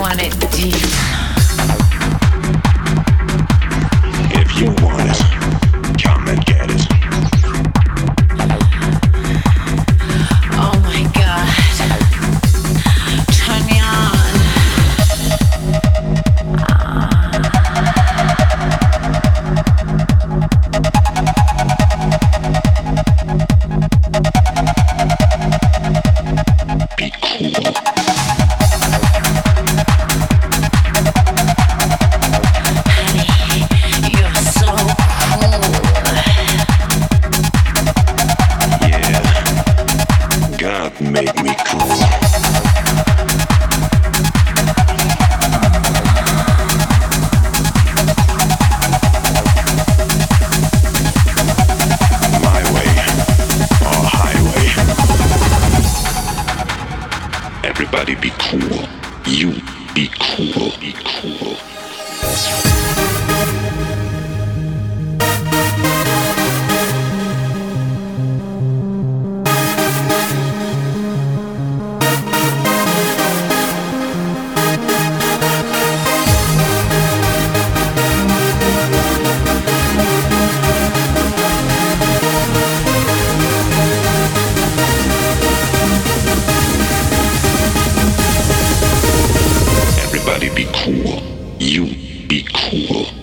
want it deep. If you want it, Everybody be cool. You be cool. Be cool. Everybody be cool. You be cool.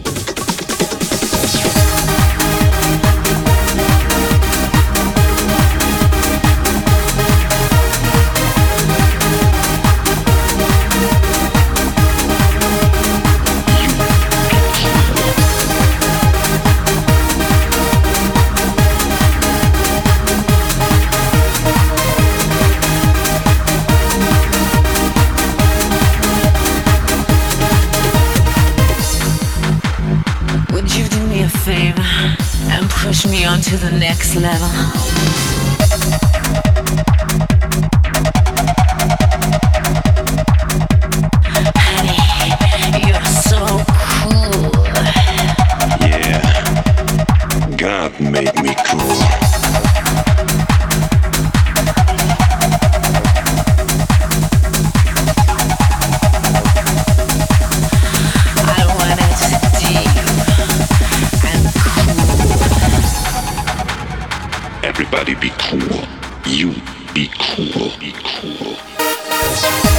You do me a favor and push me on to the next level? Everybody be cool. You be cool. Be cool.